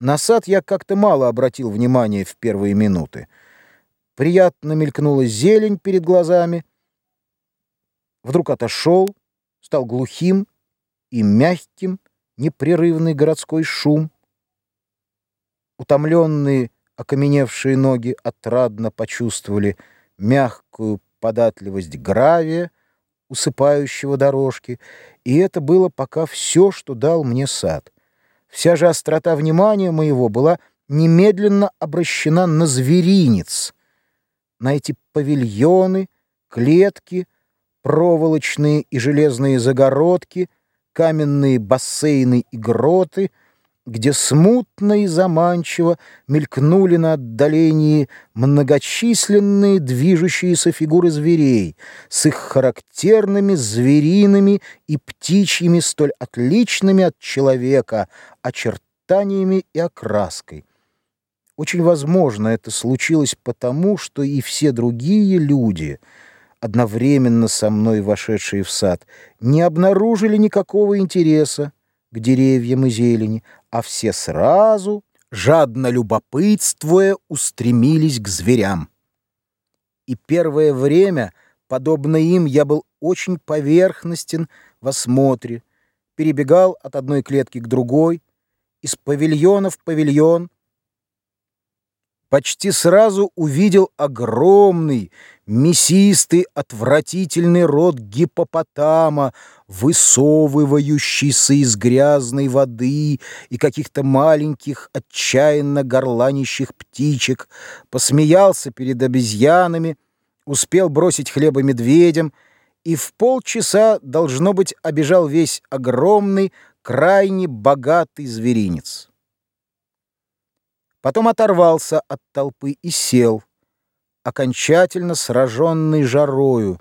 На сад я как-то мало обратил внимания в первые минуты. Приятно мелькнула зелень перед глазами. Вдруг отошел, стал глухим и мягким непрерывный городской шум. Утомленные, окаменевшие ноги отрадно почувствовали мягкую податливость гравия, усыпающего дорожки, и это было пока все, что дал мне сад. Вся же острота внимания моего была немедленно обращена на зверинец, на эти павильоны, клетки, проволочные и железные загородки, каменные бассейны и гроты — где смутно и заманчиво мелькнули на отдалении многочисленные движущиеся фигуры зверей с их характерными звериными и птичьими столь отличными от человека очертаниями и окраской. Очень возможно, это случилось потому, что и все другие люди, одновременно со мной вошедшие в сад, не обнаружили никакого интереса к деревьям и зелени, а все сразу, жадно любопытствуя, устремились к зверям. И первое время, подобно им, я был очень поверхностен в осмотре, перебегал от одной клетки к другой, из павильона в павильон, почти сразу увидел огромный, мясистый, отвратительный рот гипопотама, высовывающийся из грязной воды и каких-то маленьких, отчаянно горланищих птичек, посмеялся перед обезьянами, успел бросить хлеба медведям и в полчаса, должно быть, обежал весь огромный, крайне богатый зверинец. Потом оторвался от толпы и сел, окончательно сраженный жарою,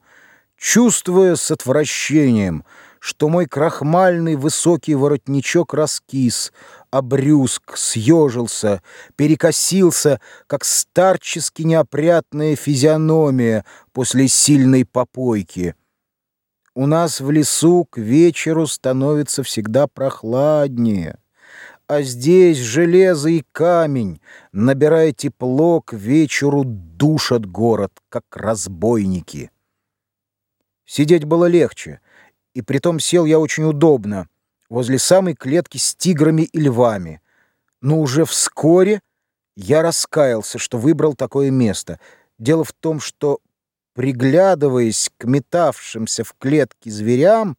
чувствуя с отвращением, что мой крахмальный высокий воротничок раскис, обрюзг, съежился, перекосился, как старчески неопрятная физиономия после сильной попойки. У нас в лесу к вечеру становится всегда прохладнее а здесь железо и камень, набирая тепло, к вечеру душат город, как разбойники. Сидеть было легче, и притом сел я очень удобно, возле самой клетки с тиграми и львами. Но уже вскоре я раскаялся, что выбрал такое место. Дело в том, что, приглядываясь к метавшимся в клетке зверям,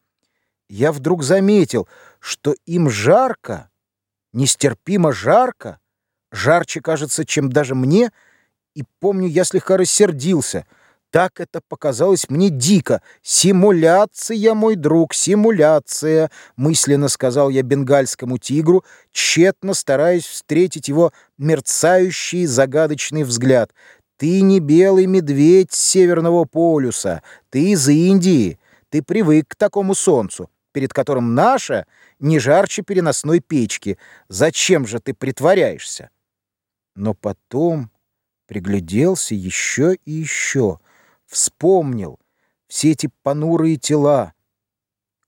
я вдруг заметил, что им жарко, нестерпимо жарко, жарче, кажется, чем даже мне, и помню, я слегка рассердился. Так это показалось мне дико. «Симуляция, мой друг, симуляция», — мысленно сказал я бенгальскому тигру, тщетно стараясь встретить его мерцающий загадочный взгляд. «Ты не белый медведь Северного полюса, ты из Индии, ты привык к такому солнцу, перед которым наша не жарче переносной печки. Зачем же ты притворяешься? Но потом пригляделся еще и еще, вспомнил все эти понурые тела,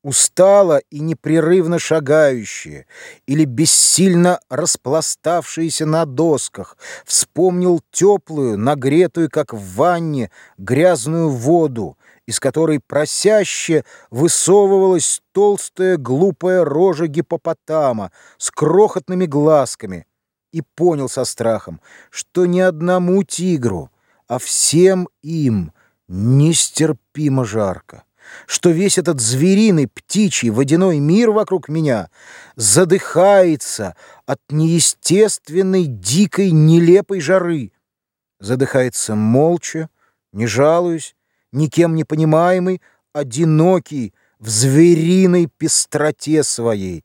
устало и непрерывно шагающие или бессильно распластавшиеся на досках, вспомнил теплую, нагретую, как в ванне, грязную воду, из которой просяще высовывалась толстая глупая рожа гипопотама с крохотными глазками, и понял со страхом, что ни одному тигру, а всем им нестерпимо жарко что весь этот звериный, птичий, водяной мир вокруг меня задыхается от неестественной, дикой, нелепой жары. Задыхается молча, не жалуюсь, никем не понимаемый, одинокий, в звериной пестроте своей,